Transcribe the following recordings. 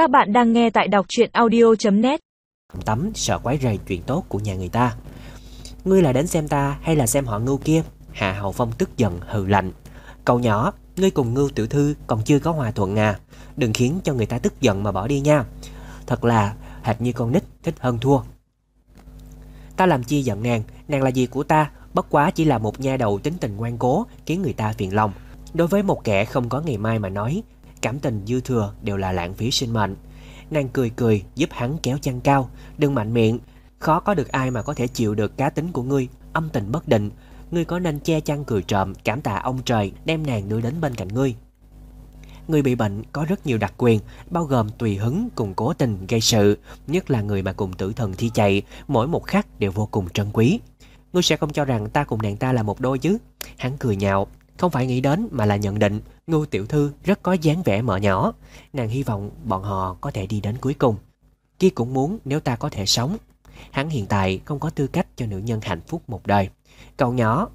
Các bạn đang nghe tại đọc truyện audio.net Tắm sợ quái rầy chuyện tốt của nhà người ta. Ngươi là đến xem ta hay là xem họ ngưu kia? Hạ Hậu Phong tức giận hừ lạnh. Cậu nhỏ, ngươi cùng ngưu tiểu thư còn chưa có hòa thuận à? Đừng khiến cho người ta tức giận mà bỏ đi nha. Thật là hệt như con nít thích hơn thua. Ta làm chi giận nàng? Nàng là gì của ta? Bất quá chỉ là một nha đầu tính tình ngoan cố Khiến người ta phiền lòng. Đối với một kẻ không có ngày mai mà nói Cảm tình dư thừa đều là lãng phí sinh mệnh. Nàng cười cười giúp hắn kéo chăn cao Đừng mạnh miệng. Khó có được ai mà có thể chịu được cá tính của ngươi Âm tình bất định. Ngươi có nên che chăn cười trộm Cảm tạ ông trời đem nàng đưa đến bên cạnh ngươi. Người bị bệnh có rất nhiều đặc quyền, bao gồm tùy hứng cùng cố tình gây sự, nhất là người mà cùng tử thần thi chạy, mỗi một khắc đều vô cùng trân quý. Ngươi sẽ không cho rằng ta cùng nàng ta là một đôi chứ? Hắn cười nhạo, không phải nghĩ đến mà là nhận định Ngưu tiểu thư rất có dáng vẻ mợ nhỏ. Nàng hy vọng bọn họ có thể đi đến cuối cùng. Kia cũng muốn nếu ta có thể sống. Hắn hiện tại không có tư cách cho nữ nhân hạnh phúc một đời. Cậu nhỏ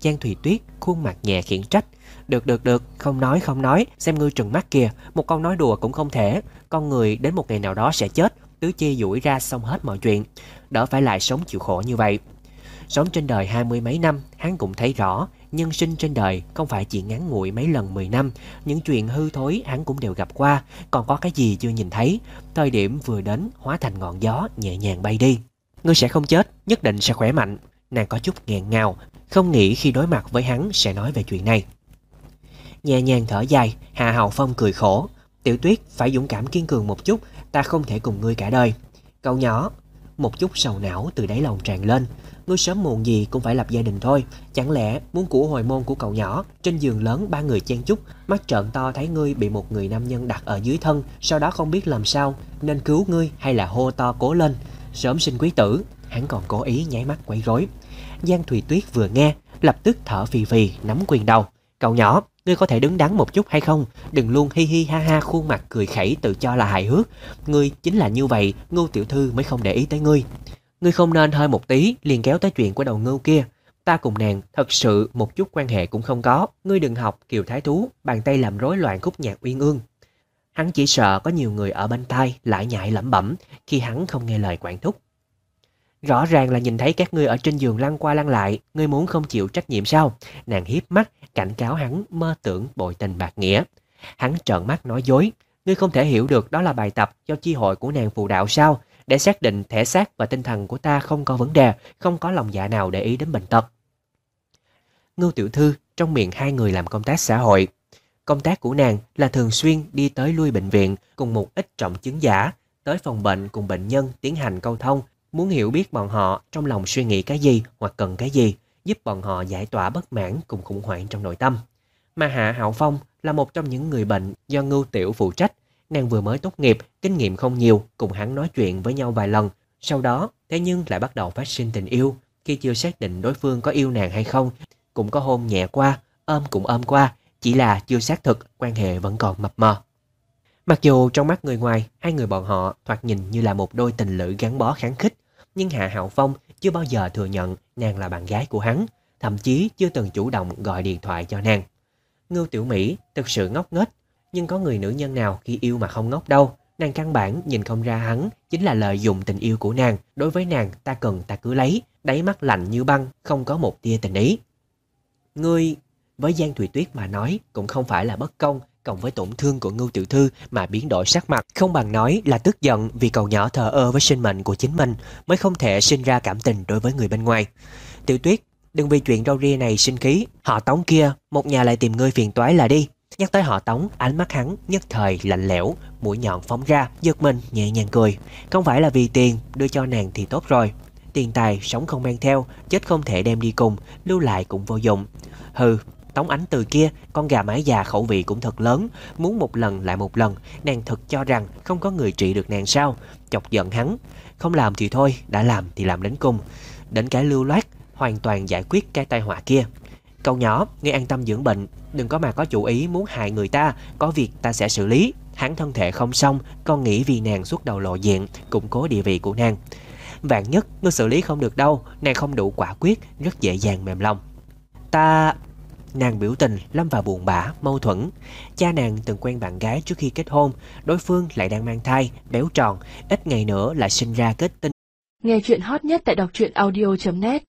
Giang Thùy Tuyết khuôn mặt nhẹ khiển trách. Được được được, không nói không nói Xem ngươi trừng mắt kìa. Một con nói đùa cũng không thể. Con người đến một ngày nào đó sẽ chết. Tứ chi duỗi ra xong hết mọi chuyện. Đỡ phải lại sống chịu khổ như vậy. Sống trên đời hai mươi mấy năm, Hắn cũng thấy rõ, Nhân sinh trên đời không phải chỉ ngắn ngủi mấy lần 10 năm. Những chuyện hư thối hắn cũng đều gặp qua. Còn có cái gì chưa nhìn thấy? Thời điểm vừa đến, hóa thành ngọn gió nhẹ nhàng bay đi. Ngươi sẽ không chết, Nhất định sẽ khỏe mạnh. Nàng có chút nghẹn ngào, Không nghĩ khi đối mặt với hắn sẽ nói về chuyện này. Nhẹ nhàng thở dài, hà Hào Phong cười khổ. Tiểu tuyết, phải dũng cảm kiên cường một chút, Ta không thể cùng ngươi cả đời. Cậu nhỏ một chút sầu não từ đáy lòng tràn lên. Ngươi sớm muộn gì cũng phải lập gia đình thôi. Chẳng lẽ muốn của hồi môn của cậu nhỏ, Trên giường lớn ba người chen chúc, Mắt trợn to thấy ngươi bị một người nam nhân đặt ở dưới thân, Sau đó không biết làm sao, Nên cứu ngươi hay là hô to cố lên? Sớm sinh quý tử. Hắn còn cố ý nháy mắt quấy rối. Giang Thùy Tuyết vừa nghe, Lập tức thở phì phì, nắm quyền đầu. Cậu nhỏ Ngươi có thể đứng đắn một chút hay không Đừng luôn hi hi ha ha khuôn mặt cười khẩy tự cho là hài hước Ngươi chính là như vậy Ngô tiểu thư mới không để ý tới ngươi Ngươi không nên hơi một tí liền kéo tới chuyện của đầu ngưu kia. Ta cùng nàng thật sự một chút quan hệ cũng không có. Ngươi đừng học kiều thái thú, bàn tay làm rối loạn khúc nhạc uyên ương. Hắn chỉ sợ có nhiều người ở bên tai lại nhại lẩm bẩm khi hắn không nghe lời quản thúc. Rõ ràng là nhìn thấy các ngươi ở trên giường lăn qua lăn lại, ngươi muốn không chịu trách nhiệm sao? Nàng hiếp mắt, cảnh cáo hắn mơ tưởng bội tình bạc nghĩa. Hắn trợn mắt nói dối, ngươi không thể hiểu được đó là bài tập do chi hội của nàng phụ đạo sao? để xác định thể xác và tinh thần của ta không có vấn đề, không có lòng dạ nào để ý đến bệnh tật. Ngưu tiểu thư trong miệng hai người làm công tác xã hội. Công tác của nàng là thường xuyên đi tới lui bệnh viện cùng một ít trọng chứng giả, tới phòng bệnh cùng bệnh nhân tiến hành câu thông, muốn hiểu biết bọn họ trong lòng suy nghĩ cái gì hoặc cần cái gì, giúp bọn họ giải tỏa bất mãn cùng khủng hoảng trong nội tâm. Mà Hạ Hạo Phong là một trong những người bệnh do Ngưu Tiểu phụ trách, Nàng vừa mới tốt nghiệp, kinh nghiệm không nhiều, cùng hắn nói chuyện với nhau vài lần. Sau đó, thế nhưng lại bắt đầu phát sinh tình yêu. Khi chưa xác định đối phương có yêu nàng hay không, cũng có hôn nhẹ qua, ôm cũng ôm qua, chỉ là chưa xác thực, quan hệ vẫn còn mập mờ. Mặc dù trong mắt người ngoài, hai người bọn họ thoạt nhìn như là một đôi tình lữ gắn bó kháng khích, nhưng Hạ Hạo Phong chưa bao giờ thừa nhận nàng là bạn gái của hắn, thậm chí chưa từng chủ động gọi điện thoại cho nàng. Ngưu Tiểu Mỹ thực sự ngốc nghếch, nhưng có người nữ nhân nào khi yêu mà không ngốc đâu. Nàng căn bản nhìn không ra hắn Chính là lợi dụng tình yêu của nàng. Đối với nàng ta cần ta cứ lấy Đáy mắt lạnh như băng Không có một tia tình ý. Ngươi với Giang Thủy Tuyết mà nói Cũng không phải là bất công Cộng với tổn thương của Ngưu Tiểu Thư Mà biến đổi sắc mặt Không bằng nói là tức giận Vì cậu nhỏ thờ ơ với sinh mệnh của chính mình Mới không thể sinh ra cảm tình đối với người bên ngoài Tiểu Tuyết Đừng vì chuyện rau ria này sinh khí Họ tống kia Một nhà lại tìm ngươi phiền toái là đi Nhắc tới họ Tống, ánh mắt hắn nhất thời lạnh lẽo, mũi nhọn phóng ra, giật mình nhẹ nhàng cười. Không phải là vì tiền, đưa cho nàng thì tốt rồi. Tiền tài sống không mang theo, chết không thể đem đi cùng, lưu lại cũng vô dụng. Hừ, Tống ánh từ kia, con gà mái già khẩu vị cũng thật lớn, muốn một lần lại một lần, nàng thật cho rằng không có người trị được nàng sao. Chọc giận hắn, không làm thì thôi, đã làm thì làm đến cùng. Đến cái lưu loát, hoàn toàn giải quyết cái tai họa kia. Cậu nhỏ, ngươi an tâm dưỡng bệnh, đừng có mà có chủ ý muốn hại người ta, có việc ta sẽ xử lý. Hắn thân thể không xong, con nghĩ vì nàng suốt đầu lộ diện, củng cố địa vị của nàng. Vạn nhất, ngươi xử lý không được đâu, nàng không đủ quả quyết, rất dễ dàng mềm lòng. Ta nàng biểu tình lâm vào buồn bã, mâu thuẫn. Cha nàng từng quen bạn gái trước khi kết hôn, đối phương lại đang mang thai, béo tròn, ít ngày nữa lại sinh ra kết tinh. Nghe chuyện hot nhất tại đọc truyện audio.net